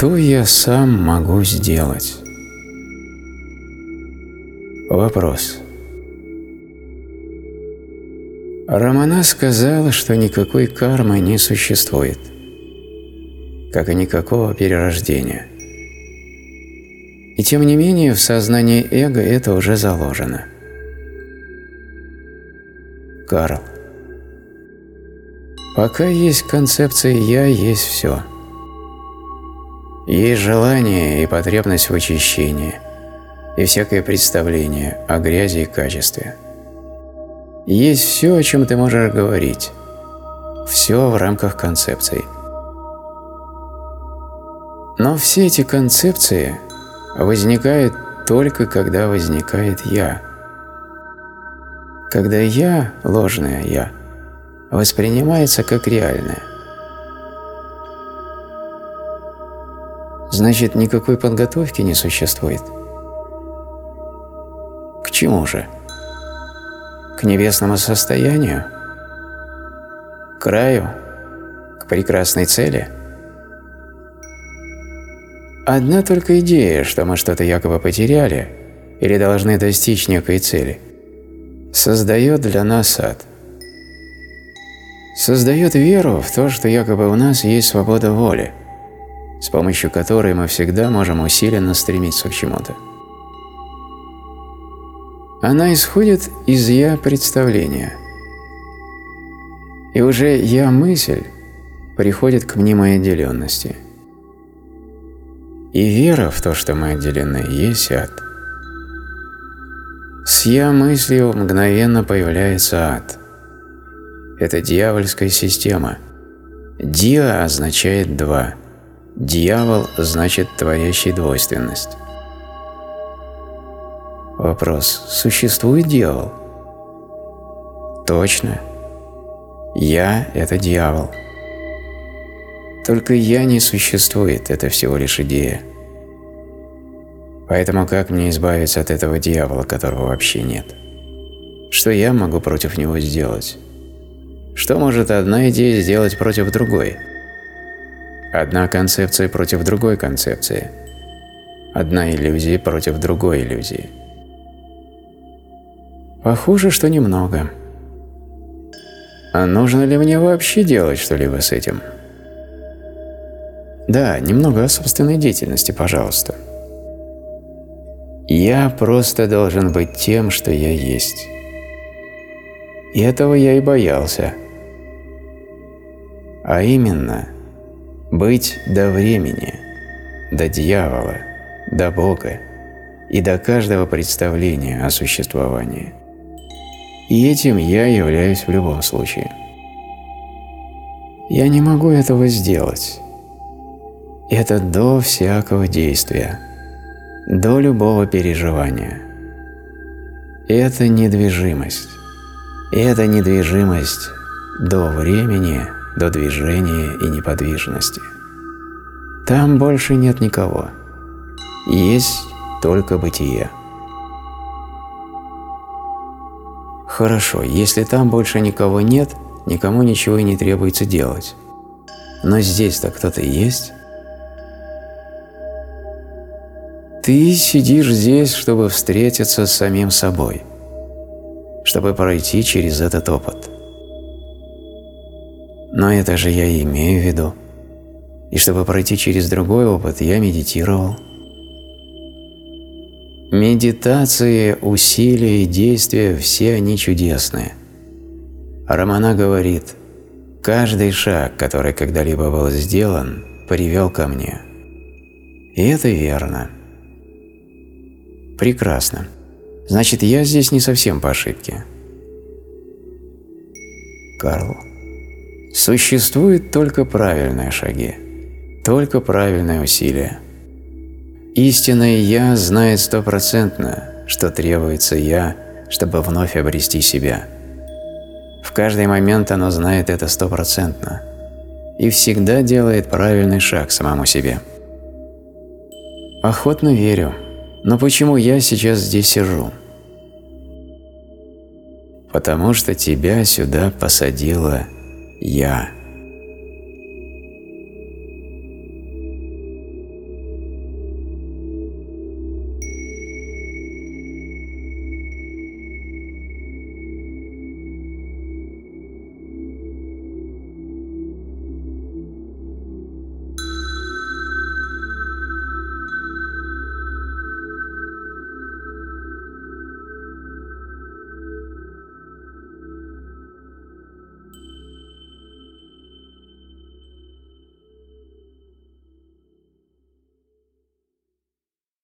Что я сам могу сделать? Вопрос. Рамана сказал, что никакой кармы не существует, как и никакого перерождения. И тем не менее в сознании эго это уже заложено. Карл. Пока есть концепция «я», есть все. Есть желание и потребность в очищении, и всякое представление о грязи и качестве. Есть все, о чем ты можешь говорить. Все в рамках концепций. Но все эти концепции возникают только когда возникает «я». Когда «я» – ложное «я» – воспринимается как реальное. Значит, никакой подготовки не существует. К чему же? К небесному состоянию? К раю? К прекрасной цели? Одна только идея, что мы что-то якобы потеряли или должны достичь некой цели, создает для нас ад создает веру в то, что якобы у нас есть свобода воли, с помощью которой мы всегда можем усиленно стремиться к чему-то. Она исходит из «я» представления. И уже «я» мысль приходит к мнимой отделенности. И вера в то, что мы отделены, есть ад. С «я» мыслью мгновенно появляется ад – это дьявольская система. Диа означает «два». Дьявол значит творящий двойственность. Вопрос. Существует дьявол? Точно. Я – это дьявол. Только я не существует, это всего лишь идея. Поэтому как мне избавиться от этого дьявола, которого вообще нет? Что я могу против него сделать? Что может одна идея сделать против другой? Одна концепция против другой концепции. Одна иллюзия против другой иллюзии. Похоже, что немного. А нужно ли мне вообще делать что-либо с этим? Да, немного о собственной деятельности, пожалуйста. Я просто должен быть тем, что я есть. И этого я и боялся. А именно, быть до времени, до дьявола, до Бога и до каждого представления о существовании. И этим я являюсь в любом случае. Я не могу этого сделать. Это до всякого действия, до любого переживания. Это недвижимость. И эта недвижимость до времени, до движения и неподвижности. Там больше нет никого. Есть только бытие. Хорошо, если там больше никого нет, никому ничего и не требуется делать. Но здесь-то кто-то есть. Ты сидишь здесь, чтобы встретиться с самим собой – чтобы пройти через этот опыт. Но это же я и имею в виду. И чтобы пройти через другой опыт, я медитировал. Медитации, усилия и действия – все они чудесные. Романа говорит, каждый шаг, который когда-либо был сделан, привел ко мне. И это верно. Прекрасно. Значит, я здесь не совсем по ошибке. Карл. Существуют только правильные шаги, только правильные усилия. Истинное «Я» знает стопроцентно, что требуется «Я», чтобы вновь обрести себя. В каждый момент оно знает это стопроцентно и всегда делает правильный шаг самому себе. Охотно верю, но почему я сейчас здесь сижу? потому что тебя сюда посадила я.